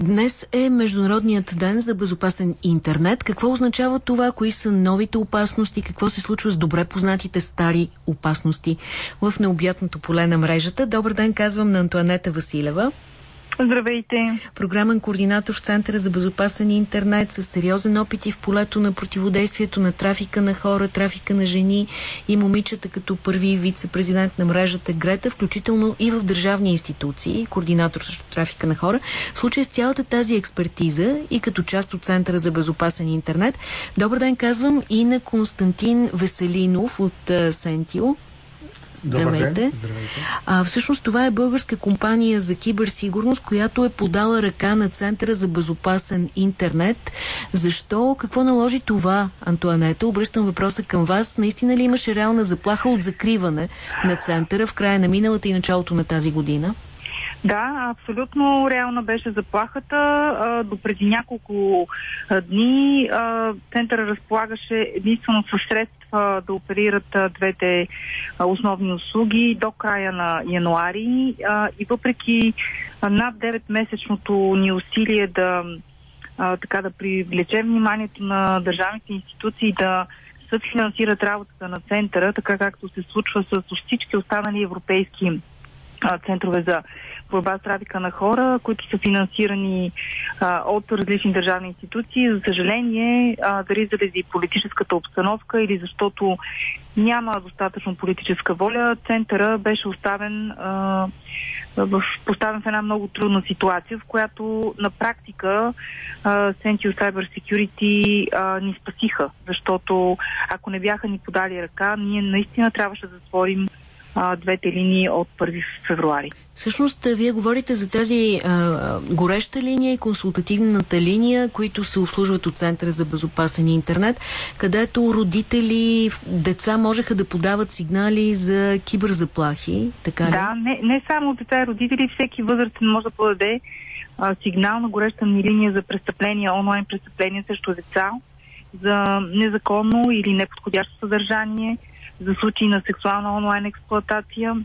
Днес е Международният ден за безопасен интернет. Какво означава това? Кои са новите опасности? Какво се случва с добре познатите стари опасности в необятното поле на мрежата? Добър ден, казвам на Антуанета Василева. Здравейте! Програмен координатор в Центъра за безопасен интернет с сериозен опит и в полето на противодействието на трафика на хора, трафика на жени и момичета като първи вице-президент на мрежата Грета, включително и в държавни институции, координатор също трафика на хора. В случай с цялата тази експертиза и като част от Центъра за безопасен интернет, добър ден казвам и на Константин Веселинов от Сентио. Здравейте. Здравейте. А, всъщност това е българска компания за киберсигурност, която е подала ръка на Центъра за безопасен интернет. Защо? Какво наложи това, Антуанета? Обръщам въпроса към вас. Наистина ли имаше реална заплаха от закриване на Центъра в края на миналата и началото на тази година? Да, абсолютно реална беше заплахата. До преди няколко дни центъра разполагаше единствено със средства да оперират двете основни услуги до края на януари. И въпреки над 9-месечното ни усилие да така да привлечем вниманието на държавните институции да съфинансират работата на центъра, така както се случва с всички останали европейски центрове за борба с трафика на хора, които са финансирани а, от различни държавни институции. За съжаление, а, дали заради политическата обстановка или защото няма достатъчно политическа воля, центъра беше оставен а, в, поставен в една много трудна ситуация, в която на практика Sentio Cyber Security а, ни спасиха, защото ако не бяха ни подали ръка, ние наистина трябваше да затворим а, двете линии от 1 февруари. Всъщност, вие говорите за тази а, гореща линия и консултативната линия, които се обслужват от Центъра за безопасен интернет, където родители, деца можеха да подават сигнали за киберзаплахи, така ли? Да, не, не само деца и родители, всеки възрастен може да подаде а, сигнал на гореща ни линия за престъпления, онлайн престъпления срещу деца, за незаконно или неподходящо съдържание, за случаи на сексуална онлайн експлоатация.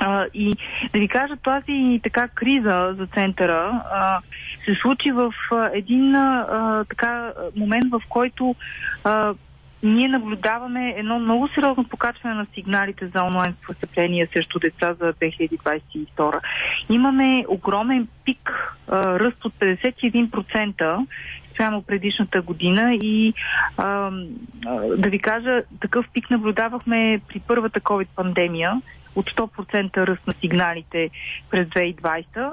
А, и да ви кажа, тази така криза за центъра а, се случи в а, един а, така момент, в който а, ние наблюдаваме едно много сериозно покачване на сигналите за онлайн престъпления срещу деца за 2022. Имаме огромен пик, а, ръст от 51% спрямо предишната година и а, да ви кажа, такъв пик наблюдавахме при първата COVID-пандемия от 100% ръст на сигналите през 2020,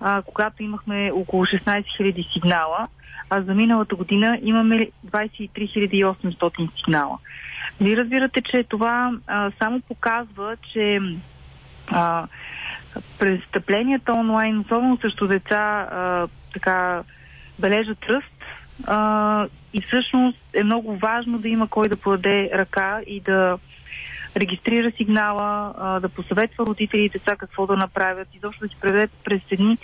а, когато имахме около 16 000 сигнала, а за миналата година имаме 23 800 сигнала. Вие разбирате, че това а, само показва, че а, престъпленията онлайн, особено срещу деца, а, така бележат ръст а, и всъщност е много важно да има кой да подаде ръка и да регистрира сигнала, а, да посъветва родители и деца какво да направят и защо да си преведе през едни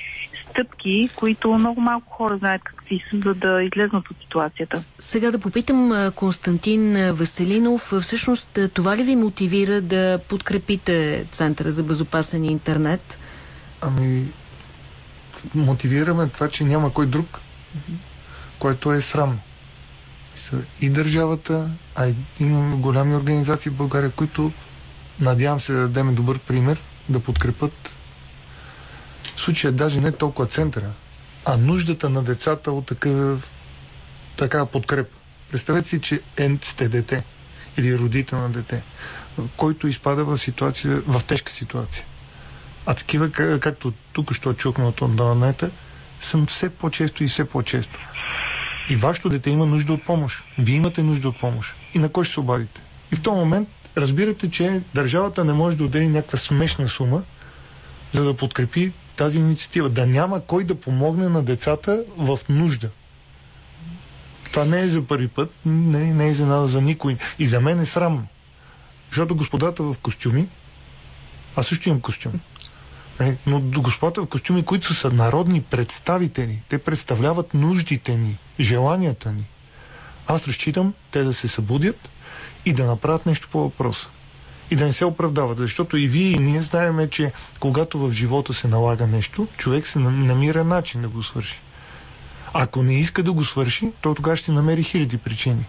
стъпки, които много малко хора знаят какви са, за да излезнат от ситуацията. Сега да попитам Константин Веселинов, всъщност това ли ви мотивира да подкрепите Центъра за безопасен интернет? Ами, мотивираме това, че няма кой друг което е срамно. И държавата, а и имаме голями организации в България, които надявам се да дадем добър пример, да подкрепят в случая даже не толкова центъра, а нуждата на децата от такъв, такава подкрепа. Представете си, че е, сте дете или родител на дете, който изпада в ситуация, в тежка ситуация. А такива, както тук що чухме от Ондонета, съм все по-често и все по-често. И вашето дете има нужда от помощ. Вие имате нужда от помощ. И на кой ще се обадите? И в този момент разбирате, че държавата не може да отдели някаква смешна сума, за да подкрепи тази инициатива. Да няма кой да помогне на децата в нужда. Това не е за първи път, не, не е за, за никой. И за мен е срамно. Защото господата в костюми, аз също имам костюм, е, но господата в костюми, които са народни представители, те представляват нуждите ни, желанията ни. Аз разчитам те да се събудят и да направят нещо по въпроса. и да не се оправдават. Защото и вие, и ние знаем, че когато в живота се налага нещо, човек се намира начин да го свърши. Ако не иска да го свърши, то тогава ще намери хиляди причини.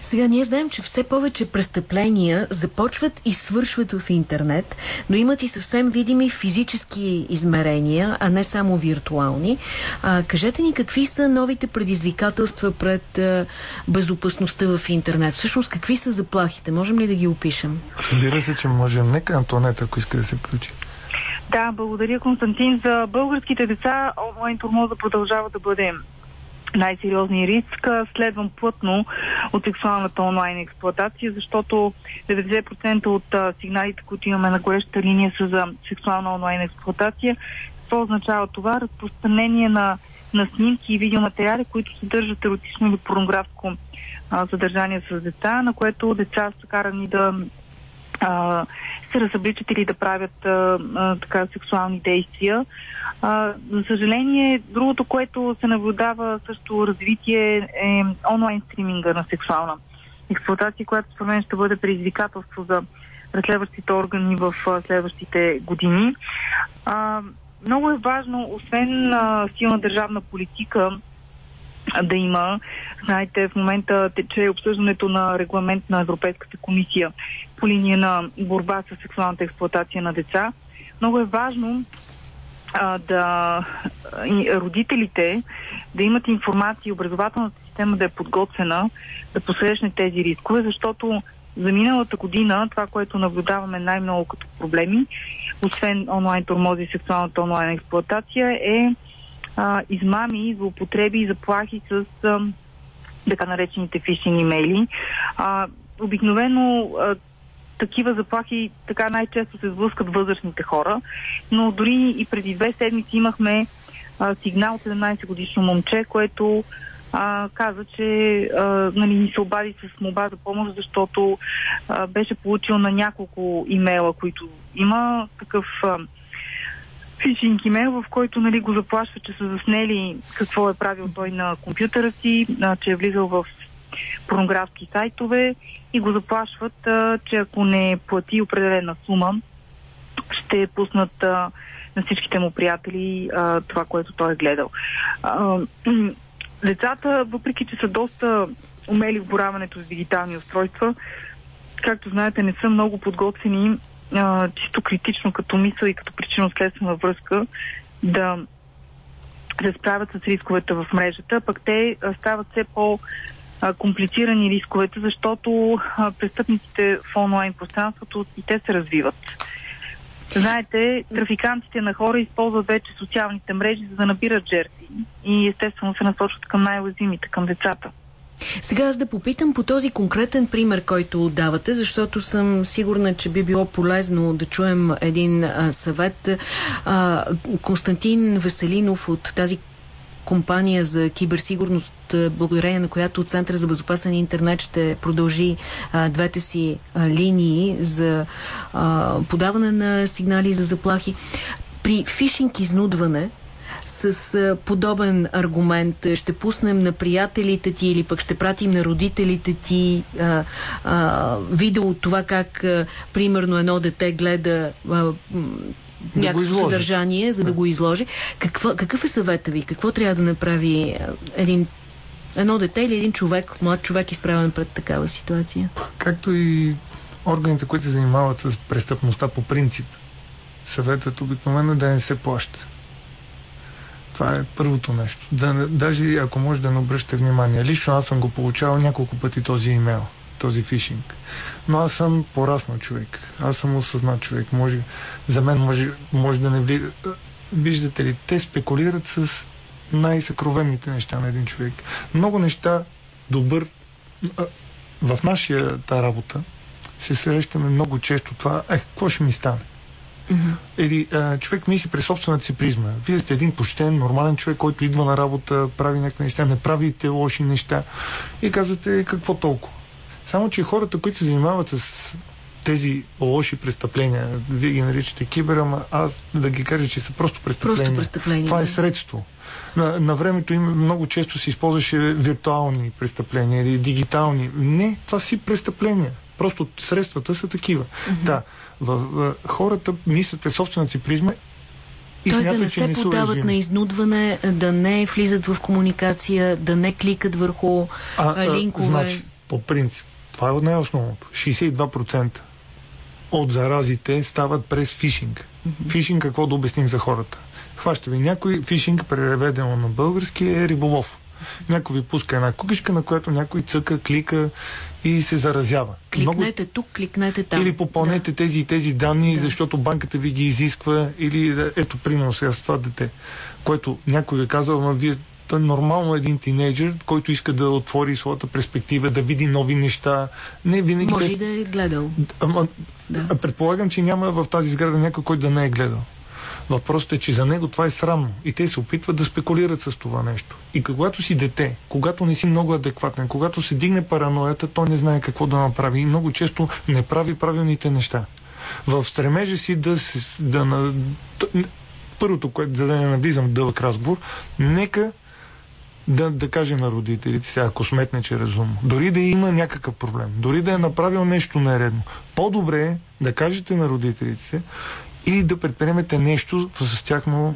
Сега ние знаем, че все повече престъпления започват и свършват в интернет, но имат и съвсем видими физически измерения, а не само виртуални. А, кажете ни какви са новите предизвикателства пред а, безопасността в интернет? Всъщност какви са заплахите? Можем ли да ги опишем? Разбира се, че можем. Нека Антонета, ако иска да се включи. Да, благодаря Константин. За българските деца онлайн турмоза продължава да бъде най-сериозния риск, следвам плътно от сексуалната онлайн експлуатация, защото 90% от сигналите, които имаме на горещата линия са за сексуална онлайн експлуатация. Какво означава това? Разпространение на, на снимки и видеоматериали, които съдържат еротично или порнографско а, съдържание с деца, на което деца са карани да а, се разобличат или да правят а, а, така сексуални действия. А, за съжаление, другото, което се наблюдава също развитие е онлайн стриминга на сексуална експлуатация, която според мен ще бъде предизвикателство за разследващите органи в а, следващите години. А, много е важно, освен а, силна държавна политика, да има. Знаете, в момента тече обсъждането на регламент на Европейската комисия по линия на борба с сексуалната експлуатация на деца. Много е важно а, да родителите да имат информация и образователната система да е подготвена да посрещне тези рискове, защото за миналата година това, което наблюдаваме най-много като проблеми, освен онлайн тормози и сексуалната онлайн експлуатация, е а, измами, злоупотреби и заплахи с а, така наречените фишинг имейли. А, обикновено а, такива заплахи така най-често се сблъскат възрастните хора, но дори и преди две седмици имахме а, сигнал от 17 годишно момче, което а, каза, че а, нали, ни се обади с моба за помощ, защото а, беше получил на няколко имейла, които има такъв а, фишинг имейл, в който нали, го заплашва, че са заснели какво е правил той на компютъра си, а, че е влизал в порнографски сайтове и го заплашват, а, че ако не плати определена сума, ще пуснат а, на всичките му приятели а, това, което той е гледал. Децата, въпреки че са доста умели в бораването с дигитални устройства, както знаете, не са много подготвени а, чисто критично като мисъл и като причинно-следствена връзка да се справят с рисковете в мрежата, пък те стават все по- комплицирани рисковете, защото престъпниците в онлайн пространството и те се развиват. Знаете, трафикантите на хора използват вече социалните мрежи, за да набират жертви и естествено се насочват към най-уязвимите, към децата. Сега аз да попитам по този конкретен пример, който давате, защото съм сигурна, че би било полезно да чуем един а, съвет. А, Константин Веселинов от тази компания за киберсигурност, благодарение на която Център за безопасен интернет ще продължи а, двете си а, линии за а, подаване на сигнали за заплахи. При фишинг изнудване, с подобен аргумент ще пуснем на приятелите ти или пък ще пратим на родителите ти а, а, видео от това как а, примерно едно дете гледа а, да някакво съдържание, за да, да го изложи. Каква, какъв е съвета ви? Какво трябва да направи един едно дете или един човек, млад човек изправен пред такава ситуация? Както и органите, които се занимават с престъпността по принцип, съветът обикновено е да не се плаща. Това е първото нещо. Да, даже ако може да не обръщате внимание. Лично аз съм го получавал няколко пъти този имейл, този фишинг. Но аз съм пораснал човек. Аз съм осъзнат човек. Може, за мен може, може да не влиза. Виждате ли, те спекулират с най-съкровенните неща на един човек. Много неща, добър. В нашата работа се срещаме много често това, е, какво ще ми стане? Mm-hmm. Или а, човек мисли през собствената си призма. Вие сте един почтен, нормален човек, който идва на работа, прави някакви неща, не правите лоши неща и казвате какво толкова. Само, че хората, които се занимават с тези лоши престъпления, вие ги наричате кибер, ама аз да ги кажа, че са просто престъпления. Просто престъпления. Това е средство. На, на времето им много често се използваше виртуални престъпления или дигитални. Не, това си престъпления. Просто средствата са такива. Mm-hmm. Да, в, в, хората мислят през собствената си призма и Тоест да не се не подават на изнудване, да не влизат в комуникация, да не кликат върху а, линкове. А, значи, по принцип, това е най-основното. 62% от заразите стават през фишинг. Mm-hmm. Фишинг, какво да обясним за хората? Хваща ви някой, фишинг, преведено на български, е риболов. Някой ви пуска една кукишка, на която някой цъка, клика и се заразява. Кликнете Много... тук, кликнете там. Или попълнете да. тези и тези данни, да. защото банката ви ги изисква. Или ето, примерно сега с това дете, което някой ви казва, ама вие той е нормално един тинейджър, който иска да отвори своята перспектива, да види нови неща. Не винаги. Може и да е гледал. Ама, да. Предполагам, че няма в тази сграда някой, който да не е гледал. Въпросът е, че за него това е срамно и те се опитват да спекулират с това нещо. И когато си дете, когато не си много адекватен, когато се дигне параноята, той не знае какво да направи и много често не прави правилните неща. В стремежа си да, се, да. Първото, което за да не навлизам в дълъг разговор, нека да, да каже на родителите си, ако сметне, че е разумно. Дори да има някакъв проблем, дори да е направил нещо нередно, по-добре е да кажете на родителите и да предприемете нещо с тяхно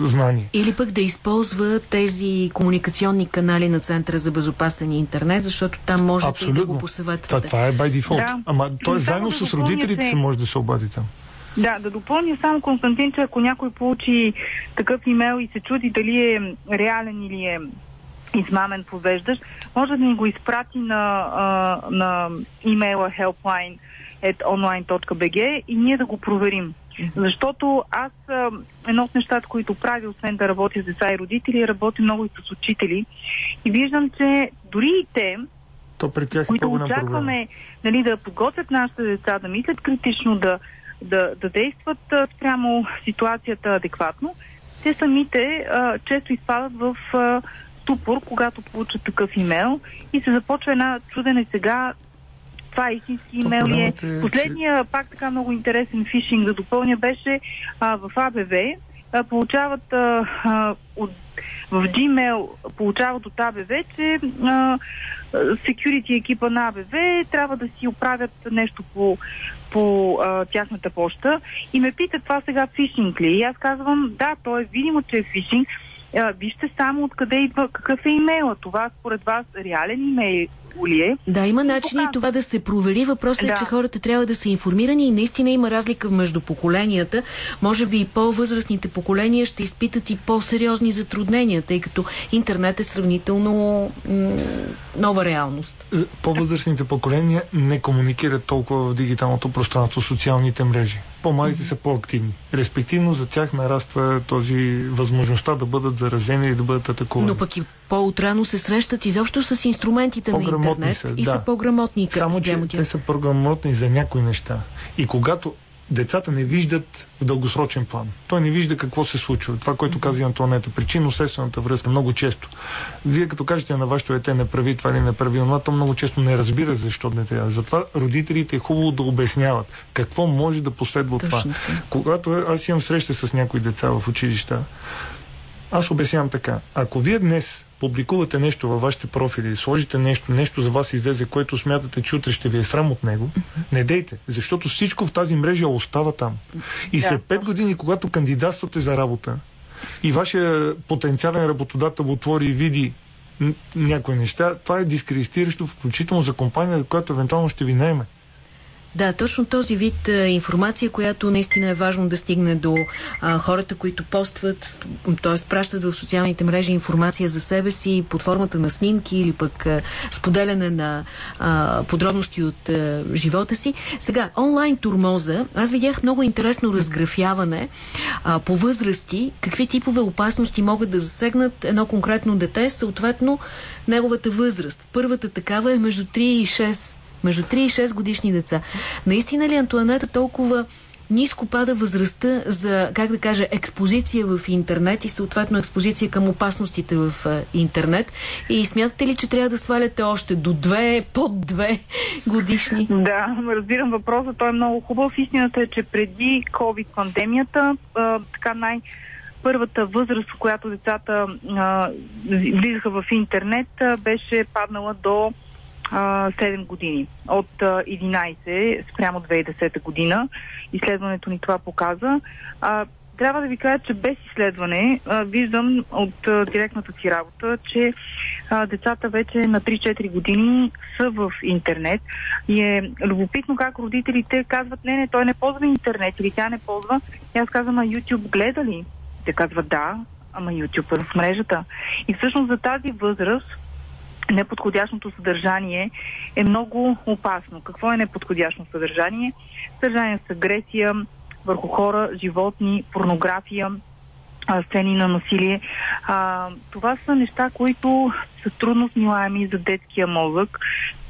знание. Или пък да използва тези комуникационни канали на Центъра за безопасен интернет, защото там Абсолютно. да го посъветвате. Това, това е by default. Да. Ама той заедно да с родителите се... може да се обади там. Да, да допълня само Константин, че ако някой получи такъв имейл и се чуди дали е реален или е измамен повеждаш, може да ни го изпрати на, а, на имейла helpline online.bg и ние да го проверим. Защото аз едно от нещата, които правя, освен да работя с деца и родители, работя много и с учители. И виждам, че дори и те, То при тях е които очакваме нали, да подготвят нашите деца, да мислят критично, да, да, да действат спрямо ситуацията адекватно, те самите а, често изпадат в а, ступор, когато получат такъв имейл и се започва една чудене сега това е истински имейл ли е. Последния, пак така много интересен фишинг да допълня, беше а, в АБВ. А, получават а, а, от, в Gmail получават от АБВ, че а, security екипа на АБВ трябва да си оправят нещо по, по а, тяхната почта и ме питат това сега фишинг ли. И аз казвам, да, то е видимо, че е фишинг. А, вижте само откъде идва, какъв е имейла. Това според вас реален имейл Улие. Да, има начини показва. това да се провери. Въпросът да. е, че хората трябва да са информирани и наистина има разлика между поколенията. Може би и по-възрастните поколения ще изпитат и по-сериозни затруднения, тъй като интернет е сравнително нова реалност. По-възрастните поколения не комуникират толкова в дигиталното пространство, социалните мрежи. По-малите mm -hmm. са по-активни. Респективно за тях нараства този възможността да бъдат заразени или да бъдат атакувани. Но пък и по-утрано се срещат изобщо с инструментите на интернет са, и да. са по-грамотни. Само, че те са по-грамотни за някои неща. И когато децата не виждат в дългосрочен план. Той не вижда какво се случва. Това, което каза Антуанета, причинно-следствената връзка много често. Вие като кажете на вашето дете не прави това или не прави това, то много често не разбира защо не трябва. Затова родителите е хубаво да обясняват какво може да последва от това. Когато аз имам среща с някои деца в училища, аз обяснявам така. Ако вие днес публикувате нещо във вашите профили, сложите нещо, нещо за вас излезе, което смятате, че утре ще ви е срам от него, не дейте, защото всичко в тази мрежа остава там. И след 5 години, когато кандидатствате за работа и вашия потенциален работодател отвори и види някои неща, това е дискредитиращо, включително за компания, която евентуално ще ви наеме. Да, точно този вид а, информация, която наистина е важно да стигне до а, хората, които постват, т.е. пращат в социалните мрежи информация за себе си под формата на снимки или пък а, споделяне на а, подробности от а, живота си. Сега, онлайн турмоза, аз видях много интересно разграфяване а, по възрасти, какви типове опасности могат да засегнат едно конкретно дете, съответно неговата възраст. Първата такава е между 3 и 6 между 3 и 6 годишни деца. Наистина ли Антуанета толкова ниско пада възрастта за, как да кажа, експозиция в интернет и съответно експозиция към опасностите в интернет. И смятате ли, че трябва да сваляте още до две, под две годишни? Да, разбирам въпроса. Той е много хубав. Истината е, че преди COVID-пандемията, така най- първата възраст, в която децата а, влизаха в интернет, а, беше паднала до а, 7 години. От а, 11 спрямо 2010 година. Изследването ни това показа. А, трябва да ви кажа, че без изследване а, виждам от а, директната си работа, че а, децата вече на 3-4 години са в интернет и е любопитно как родителите казват, не, не, той не ползва интернет или тя не ползва. И аз казвам, а YouTube гледа ли? Те казват да, ама YouTube е в мрежата. И всъщност за тази възраст неподходящото съдържание е много опасно. Какво е неподходящо съдържание? Съдържание с агресия върху хора, животни, порнография, сцени на насилие. А, това са неща, които са трудно смилаеми за детския мозък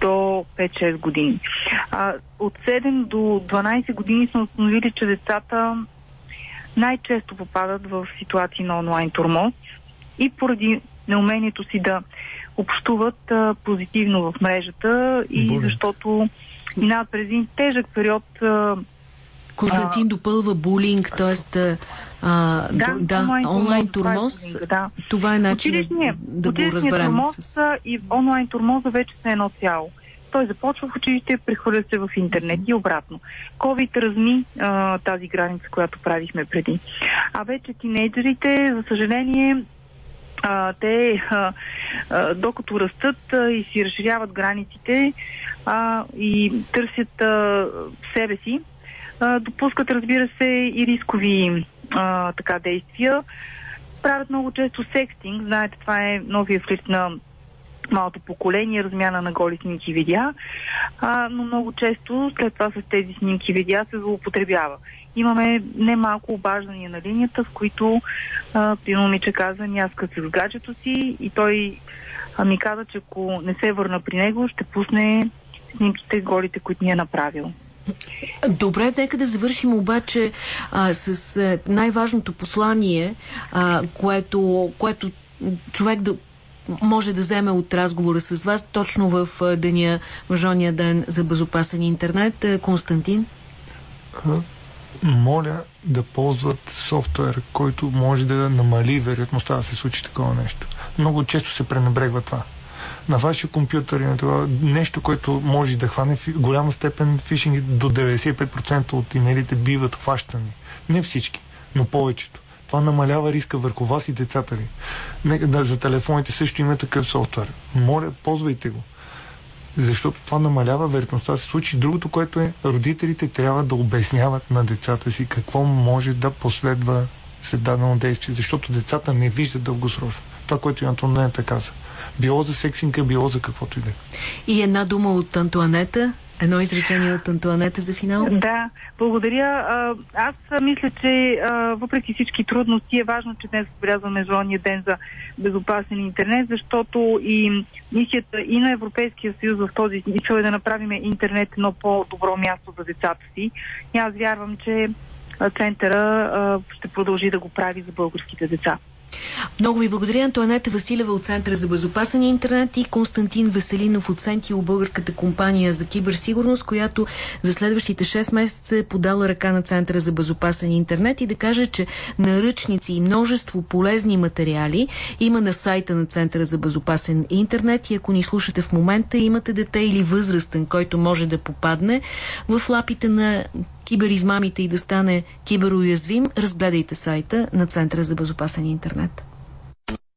до 5-6 години. А, от 7 до 12 години сме установили, че децата най-често попадат в ситуации на онлайн турмоз и поради неумението си да общуват а, позитивно в мрежата и Булинг. защото минават през един тежък период а, Константин допълва булинг, т.е. да, да, онлайн, онлайн турмоз. Това е, да. това е начин да го разберем. турмоз с... и онлайн турмоза вече са едно цяло. Той започва в училище, прехвърля се в интернет и обратно. COVID разми а, тази граница, която правихме преди. А вече тинейджерите, за съжаление, а, те, а, а, докато растат а, и си разширяват границите а, и търсят а, себе си, а, допускат, разбира се, и рискови а, така действия. Правят много често секстинг. Знаете, това е новия флирт на малото поколение, размяна на голи снимки видеа, а, но много често след това с тези снимки видеа се злоупотребява. Имаме немалко обаждания на линията, в които при момиче каза, няска се с гаджето си и той а, ми каза, че ако не се върна при него, ще пусне снимките голите, които ни е направил. Добре, нека да завършим обаче а, с най-важното послание, а, което, което човек да може да вземе от разговора с вас точно в деня, Мъжония ден за безопасен интернет. Константин? Моля да ползват софтуер, който може да намали вероятността да се случи такова нещо. Много често се пренебрегва това на вашия компютър и на това нещо, което може да хване в голяма степен фишинг до 95% от имейлите биват хващани. Не всички, но повечето. Това намалява риска върху вас и децата ви. Не, да, за телефоните също има такъв софтуер. Моля, ползвайте го. Защото това намалява вероятността да се случи. Другото, което е, родителите трябва да обясняват на децата си какво може да последва след дадено действие, защото децата не виждат дългосрочно. Това, което и Антонета каза било за сексинка, било за каквото и да е. И една дума от Антуанета. Едно изречение от Антуанета за финал. Да, благодаря. Аз мисля, че въпреки всички трудности е важно, че днес отбелязваме Международния ден за безопасен интернет, защото и мисията и на Европейския съюз в този смисъл е да направим интернет едно по-добро място за децата си. И аз вярвам, че центъра ще продължи да го прави за българските деца. Много ви благодаря, Антуанета Василева от Центъра за безопасен интернет и Константин Веселинов от Сентио, българската компания за киберсигурност, която за следващите 6 месеца е подала ръка на Центъра за безопасен интернет и да каже, че наръчници и множество полезни материали има на сайта на Центъра за безопасен интернет и ако ни слушате в момента, имате дете или възрастен, който може да попадне в лапите на киберизмамите и да стане киберуязвим, разгледайте сайта на Центъра за безопасен интернет.